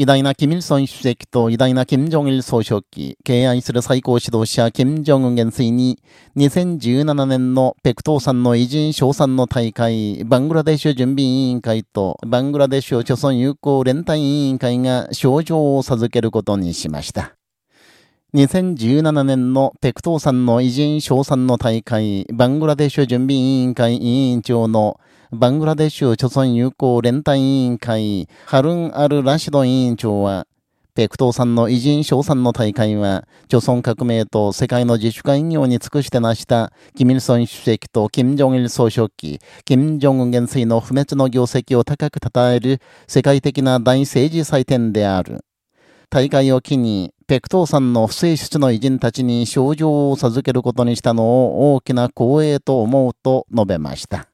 偉大なキミルソン主席と偉大なキム・ジョンイル総書記、敬愛する最高指導者キム・ジョンウン元帥に、2017年のペクトーさんの偉人賞賛の大会、バングラデシュ準備委員会とバングラデシュ貯村友好連帯委員会が賞状を授けることにしました。2017年のペクトーさんの偉人賞賛の大会、バングラデシュ準備委員会委員長のバングラデシュ貯村友好連帯委員会、ハルン・アル・ラシド委員長は、ペクトーさんの偉人賞賛の大会は、貯村革命と世界の自主化営業に尽くして成した、キミルソン主席とキム・ジョンイル総書記、キム・ジョン元帥の不滅の業績を高く称える世界的な大政治祭典である。大会を機に、ペクトーさんの不正出の偉人たちに賞状を授けることにしたのを大きな光栄と思うと述べました。